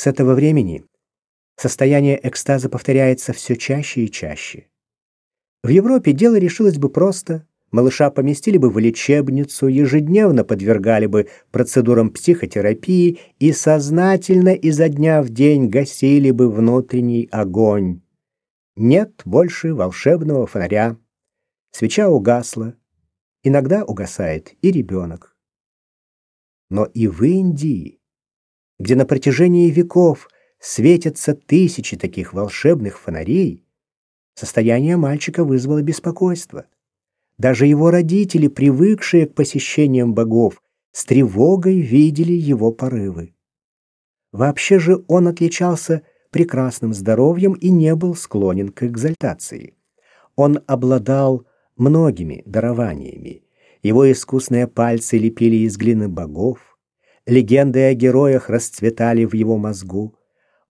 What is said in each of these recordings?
С этого времени состояние экстаза повторяется все чаще и чаще. В Европе дело решилось бы просто. Малыша поместили бы в лечебницу, ежедневно подвергали бы процедурам психотерапии и сознательно изо дня в день гасили бы внутренний огонь. Нет больше волшебного фонаря. Свеча угасла. Иногда угасает и ребенок. Но и в Индии, где на протяжении веков светятся тысячи таких волшебных фонарей, состояние мальчика вызвало беспокойство. Даже его родители, привыкшие к посещениям богов, с тревогой видели его порывы. Вообще же он отличался прекрасным здоровьем и не был склонен к экзальтации. Он обладал многими дарованиями. Его искусные пальцы лепили из глины богов, легенды о героях расцветали в его мозгу.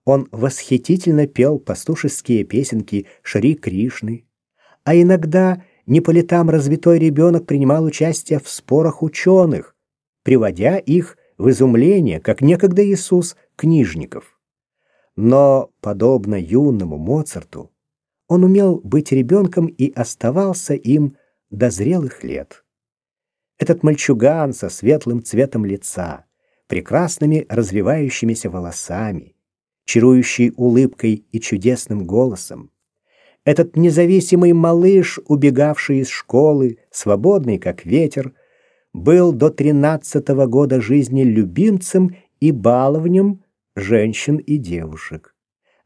Он восхитительно пел пастушеские песенки Шри Кришны, а иногда не по летам развитой ребенок принимал участие в спорах ученых, приводя их в изумление, как некогда Иисус, книжников. Но, подобно юному Моцарту, он умел быть ребенком и оставался им до зрелых лет. Этот мальчуган со светлым цветом лица, прекрасными развивающимися волосами, чарующий улыбкой и чудесным голосом, этот независимый малыш, убегавший из школы, свободный как ветер, был до тринадцатого года жизни любимцем и баловнем женщин и девушек.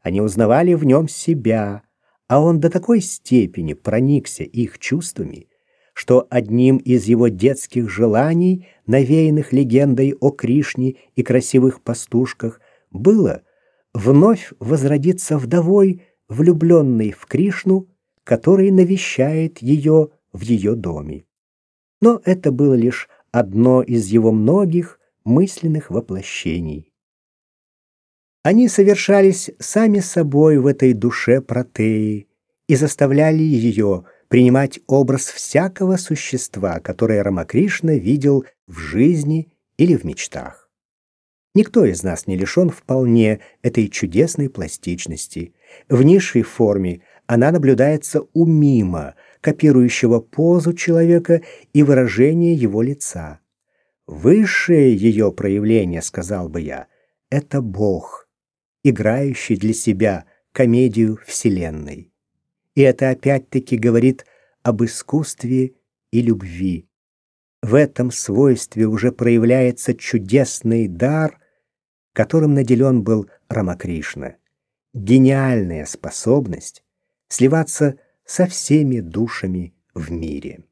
Они узнавали в нем себя, а он до такой степени проникся их чувствами, что одним из его детских желаний, навеянных легендой о Кришне и красивых пастушках, было вновь возродиться вдовой, влюбленной в Кришну, который навещает ее в ее доме. Но это было лишь одно из его многих мысленных воплощений. Они совершались сами собой в этой душе протеи и заставляли ее принимать образ всякого существа, которое Рамакришна видел в жизни или в мечтах. Никто из нас не лишен вполне этой чудесной пластичности. В низшей форме она наблюдается у мима, копирующего позу человека и выражение его лица. Высшее ее проявление, сказал бы я, это Бог, играющий для себя комедию Вселенной. И это опять-таки говорит об искусстве и любви. В этом свойстве уже проявляется чудесный дар, которым наделен был Рамакришна. Гениальная способность сливаться со всеми душами в мире.